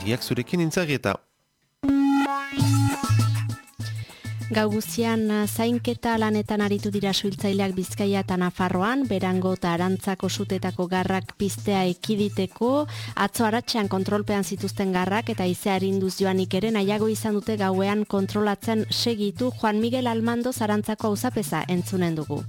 Agariak zurekin intzagieta. Gau guztian eh, zainketa lanetan aritu dira suiltzaileak Bizkaia eta Nafarroan, berango eta arantzako sutetako garrak piztea ekiditeko, atzo aratxean kontrolpean zituzten garrak eta izearin induz joanik ere nahiago izan dute gauean kontrolatzen segitu Juan Miguel Almando zarantzako hauzapeza entzunen dugu.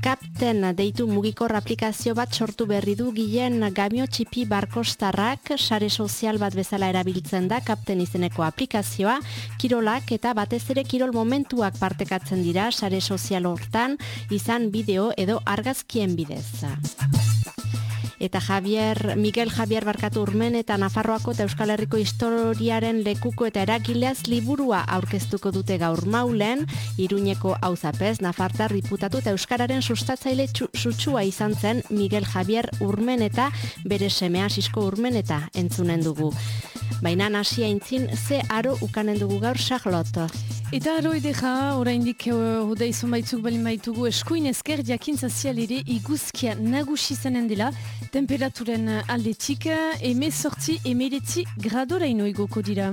Kapten deitu mugikor aplikazio bat sortu berri du gilen gamio txipi barkostarrak sare sozial bat bezala erabiltzen da kapten izeneko aplikazioa, kirolak eta batez ere kirol momentuak partekatzen dira sare sozial hortan izan bideo edo argazkien bidez eta Javier, Miguel Javier Barkatu Urmen eta Nafarroako eta Euskal Herriko historiaren lekuko eta erakileaz liburua aurkeztuko dute gaur maulen, Iruñeko auzapez, Nafartar diputatu eta Euskararen sustatzaile sutsua izan zen Miguel Javier Urmen eta bere semea Sisko Urmen eta entzunen dugu. Baina nasia intzin, ze aro ukanen dugu gaur Charlotte. Eta aro edera, oraindik uh, hoda izan baitzuk balin baitugu eskuin ezker jakintza ere iguzkia nagusi zenen dela, temperaturen aldetik, eme sortzi emeretzi gradora inoigoko dira.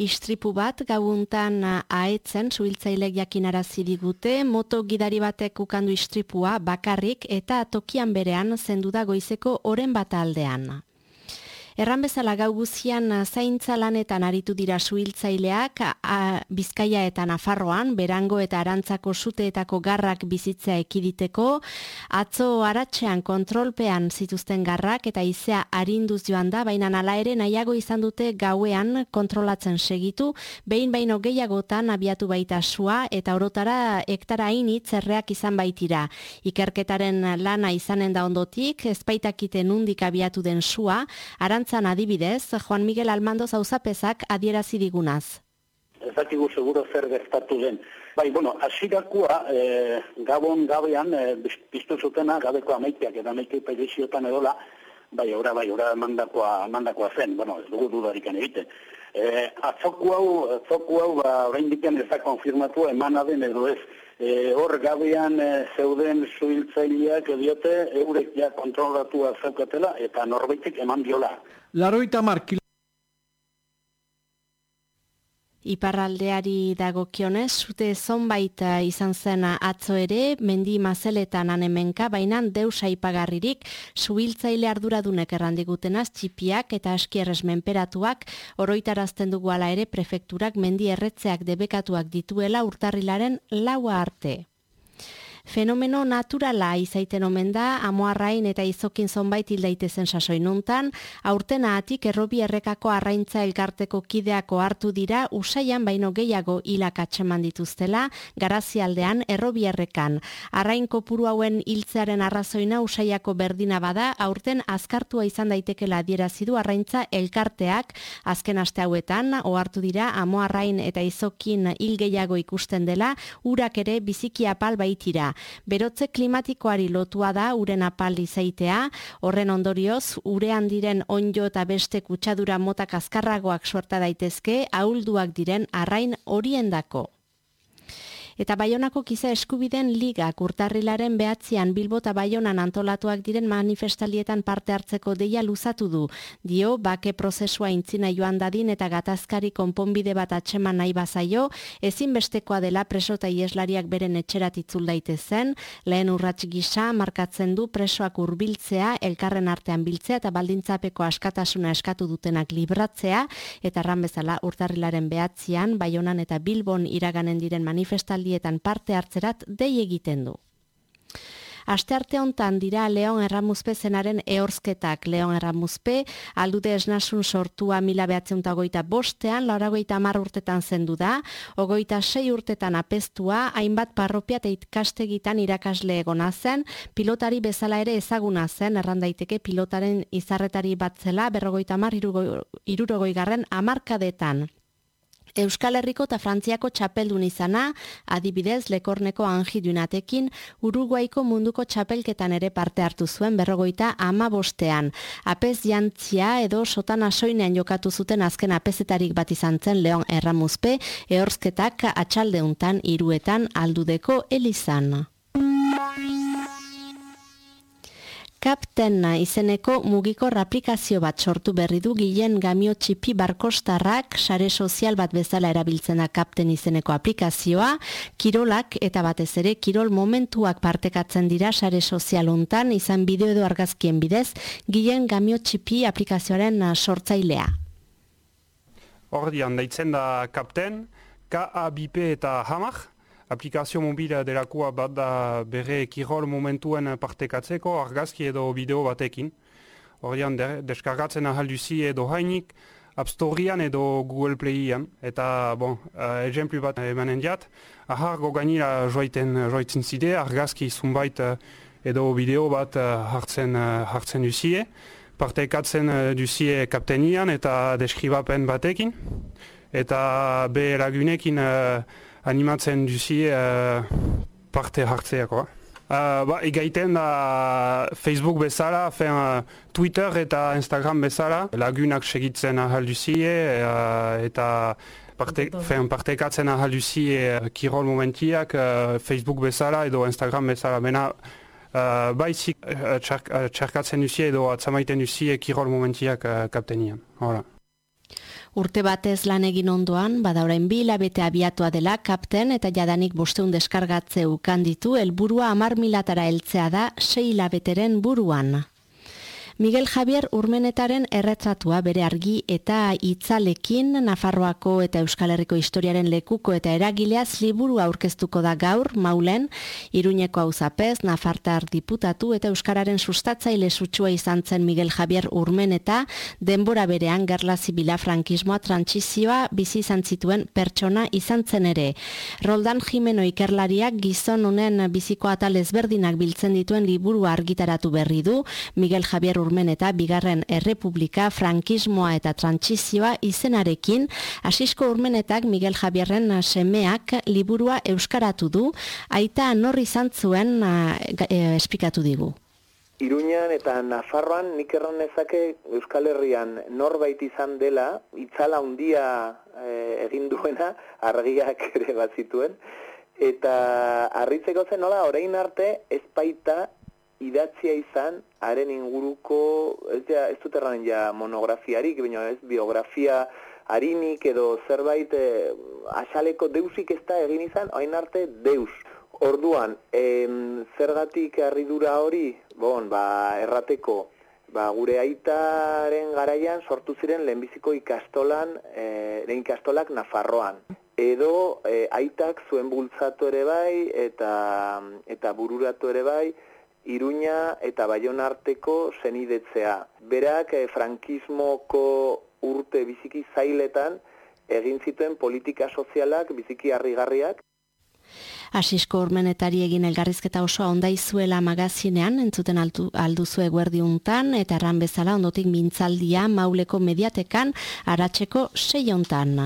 Istripu bat gabuntan aetzen suhiltzailek jakinarazi digute, moto gidari batek ukandu istripua bakarrik eta tokian berean zendu da goizeko oren bat aldean. Erran bezala gau guzian uh, zaintza lanetan aritu dira suhiltzaileak Bizkaia eta Nafarroan, berango eta arantzako suteetako garrak bizitzea ekiditeko, atzo aratxean kontrolpean zituzten garrak eta izea arinduz joan da, baina nala ere nahiago izan dute gauean kontrolatzen segitu, behin baino gehiagotan abiatu baita sua eta orotara hektara initz zerreak izan baitira. Ikerketaren lana izanen da ondotik, ezpaitakite nundik abiatu den sua, arantz Arantzan adibidez, Juan Miguel Almando zauzapezak adierazi digunaz. Ez dakigu seguro zer gertatu den. Bai, bueno, asirakua e, gabon gabean e, piztu zutena gabeko amaiteak eta amaitei pediziotan edola, bai, ora, bai, ora mandakoa, mandakoa zen, bueno, ez dugu dudarik egiten. E, atzoku hau, atzoku hau, ba, orain diken ez da konfirmatu emana den edo ez, e, hor gabean e, zeuden zuhiltzaileak ediote eurek ja kontrolatua zeukatela eta norbaitek eman diola. Laroita marki Iparraldeari dagokionez, zute zonbait eh, izan zen atzo ere, mendi mazeletan anemenka, baina deus aipagarririk, suhiltzaile arduradunek errandigutenaz, txipiak eta askierrez menperatuak, oroitarazten dugu ala ere prefekturak mendi erretzeak debekatuak dituela urtarrilaren laua arte. Fenomeno naturala izaiten omen da, amoarrain eta izokin zonbait hildaitezen sasoinuntan, aurtena atik errobi errekako arraintza elkarteko kideako hartu dira, usaian baino gehiago hilak atxeman dituztela, garazialdean errobi errekan. Arrain kopuru hauen hiltzearen arrazoina usaiako berdina bada, aurten azkartua izan daitekela adierazidu arraintza elkarteak, azken aste hauetan, ohartu dira, amoarrain eta izokin hil gehiago ikusten dela, urak ere biziki apal baitira. Berotze klimatikoari lotua da uren apaldi zeitea, horren ondorioz, urean diren onjo eta beste kutsadura motak azkarragoak suerta daitezke, ahulduak diren arrain horiendako. Eta Baionako kiza eskubiden liga kurtarrilaren behatzean Bilbo eta Baionan antolatuak diren manifestalietan parte hartzeko deia luzatu du. Dio, bake prozesua intzina joan dadin eta gatazkari konponbide bat atxeman nahi bazaio, ezinbestekoa dela preso eta ieslariak beren etxerat itzul daitezen, lehen urrats gisa markatzen du presoak hurbiltzea, elkarren artean biltzea eta baldintzapeko askatasuna eskatu dutenak libratzea, eta ran bezala urtarrilaren behatzean, Baionan eta Bilbon iraganen diren manifestaldi parte hartzerat dei egiten du. Aste arte hontan dira Leon Erramuzpe zenaren eorzketak. Leon Erramuzpe, aldude esnasun sortua mila behatzen goita bostean, laura goita urtetan zendu da, ogoita sei urtetan apestua, hainbat parropia eta itkastegitan irakasle egona zen, pilotari bezala ere ezaguna zen, errandaiteke pilotaren izarretari batzela, berrogoita amar irurogoi garren amarkadetan. Euskal Herriko eta Frantziako txapeldun izana, adibidez Lekorneko angidunatekin, Uruguaiko munduko txapelketan ere parte hartu zuen berrogoita ama bostean. Apez jantzia edo sotan asoinean jokatu zuten azken apezetarik bat izan zen Leon Erramuzpe, ehorzketak atxaldeuntan iruetan aldudeko elizan. Kapten izeneko mugikor aplikazio bat sortu berri du gilen gamio txipi barkostarrak sare sozial bat bezala erabiltzena kapten izeneko aplikazioa, kirolak eta batez ere kirol momentuak partekatzen dira sare sozial untan izan bideo edo argazkien bidez gilen gamio txipi aplikazioaren sortzailea. Hordian, daitzen da kapten, K-A-B-P eta Hamar, aplikazio mobila delakoa bat da bere kirol momentuen partekatzeko argazki edo bideo batekin. Horrean, deskargatzen ahal duzi edo hainik, App Storean edo Google Playan. Eta, bon, uh, bat emanen diat, ahar goganira joiten, joiten zide, argazki zunbait uh, edo bideo bat uh, hartzen, uh, hartzen duzie. Partekatzen uh, duzie kaptenian eta deskribapen batekin. Eta be lagunekin animatzen duzi uh, parte hartzeako. Uh, ba, egaiten da Facebook bezala, fen, uh, Twitter eta Instagram bezala, lagunak segitzen ahal duzie uh, eta parte, fen, partekatzen ahal duzie uh, kirol momentiak uh, Facebook bezala edo Instagram bezala. Bena, uh, baizik uh, txarkatzen duzie edo atzamaiten duzie kirol momentiak uh, kaptenian. Hola. Urte batez lan egin ondoan, bada orain bi labete abiatua dela kapten eta jadanik bosteun deskargatze ukan ditu, helburua amar milatara heltzea da sei labeteren buruan. Miguel Javier Urmenetaren erretratua bere argi eta itzalekin Nafarroako eta Euskal Herriko historiaren lekuko eta eragileaz liburu aurkeztuko da gaur, maulen, Iruñeko auzapez, Nafartar diputatu eta Euskararen sustatzaile sutsua izan zen Miguel Javier Urmeneta, denbora berean gerla zibila frankismoa trantsizioa bizi izan zituen pertsona izan zen ere. Roldan Jimeno ikerlariak gizon honen biziko atal ezberdinak biltzen dituen liburu argitaratu berri du, Miguel Javier Urmeneta urmen eta bigarren errepublika, frankismoa eta trantsizioa izenarekin, asisko urmenetak Miguel Javierren semeak liburua euskaratu du, aita norri izan zuen e, espikatu digu. Iruñan eta Nafarroan nik erran nezake Euskal Herrian norbait izan dela, itzala handia e, egin duena, argiak ere bat zituen, eta harritzeko zen nola, orain arte ez baita idatzia izan, haren inguruko, ez, ja, ez dut erran ja monografiarik, baina ez biografia harinik edo zerbait e, asaleko deusik ez da egin izan, hain arte deus. Orduan, em, zergatik harridura hori, bon, ba, errateko, ba, gure aitaren garaian sortu ziren lehenbiziko ikastolan, e, ikastolak Nafarroan. Edo e, aitak zuen bultzatu ere bai eta, eta bururatu ere bai, Iruña eta Baion arteko zenidetzea. Berak eh, frankismoko urte biziki zailetan egin zituen politika sozialak biziki harrigarriak. Asisko urmenetari egin elgarrizketa osoa ondaizuela magazinean, entzuten aldu, alduzue guerdiuntan, eta erran bezala ondotik mintzaldia mauleko mediatekan aratzeko seiontan.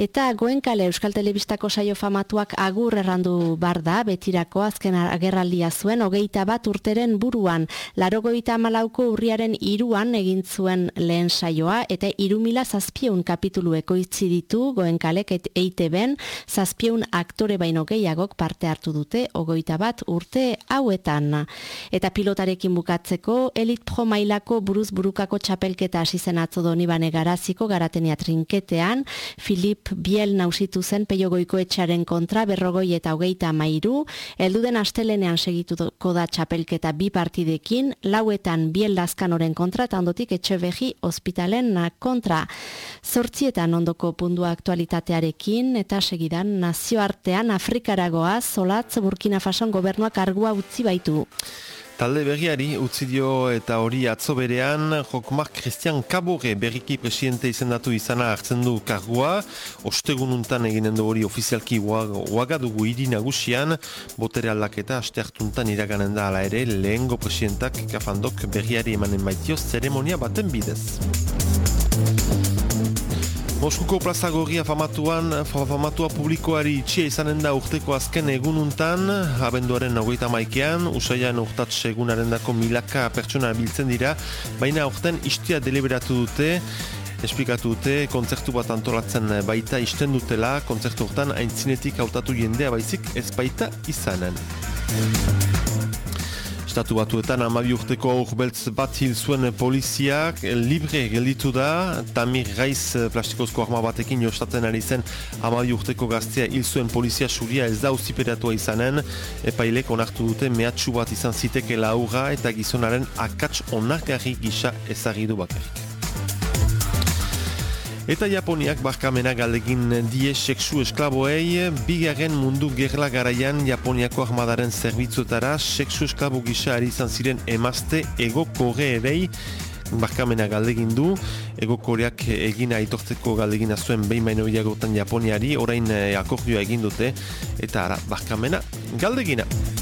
Eta goenkale Euskal Telebistako saio famatuak agur errandu bar da, betirako azken agerraldia zuen, hogeita bat urteren buruan, larogoita malauko urriaren iruan egin zuen lehen saioa, eta irumila zazpieun kapitulu ekoitzi ditu goenkalek et eite ben, zazpieun aktore baino gehiagok parte hartu dute, hogeita bat urte hauetan. Eta pilotarekin bukatzeko, elit pro mailako buruz burukako txapelketa hasi zen atzo doni garaziko garatenia trinketean, Filip Biel nausitu zen peio etxaren kontra berrogoi eta hogeita mairu, elduden astelenean segituko da txapelketa bi partidekin, lauetan Biel Laskanoren kontra, eta ondotik etxe behi ospitalen kontra. Zortzietan ondoko pundua aktualitatearekin, eta segidan nazioartean Afrikaragoa, Zolatz, Burkina Fason gobernuak argua utzi baitu. Talde berriari utzi dio eta hori atzo berean Jokmar Christian Kabore berriki presidente izendatu izana hartzen du kargua ostegun untan eginen du hori ofizialki dugu hiri nagusian botere aldaketa aste hartuntan iraganen da ala ere lehengo presidentak kafandok berriari emanen baitio zeremonia baten bidez. Moskuko plaza gorria famatuan, famatua publikoari itxia izanen da urteko azken egununtan, abenduaren nagoita maikean, usaian urtatz egunaren dako milaka pertsona biltzen dira, baina urten istia deliberatu dute, esplikatu dute, kontzertu bat antolatzen baita isten dutela, kontzertu urtan haintzinetik hautatu jendea baizik ez baita izanen. Estatu batuetan amabi urteko aurbeltz bat hil zuen poliziak. Libre gelditu da, Tamir Gaiz plastikozko arma batekin jostaten ari zen. Amabi urteko gaztea hil zuen polizia suria ez da uziperatua izanen, epailek onartu dute mehatxu bat izan ziteke laura eta gizonaren akats onargarri gisa ezagidu bakarrik. Eta Japoniak barkamena galdegin die sexu esklaboei, bigarren mundu gerla garaian Japoniako armadaren zerbitzuetara sexu esklabo gisa izan ziren emazte ego kore barkamena galdegin du, ego koreak egina aitortzeko galdegina zuen behin baino Japoniari, orain akordioa egin dute, eta ara, barkamena galdegina.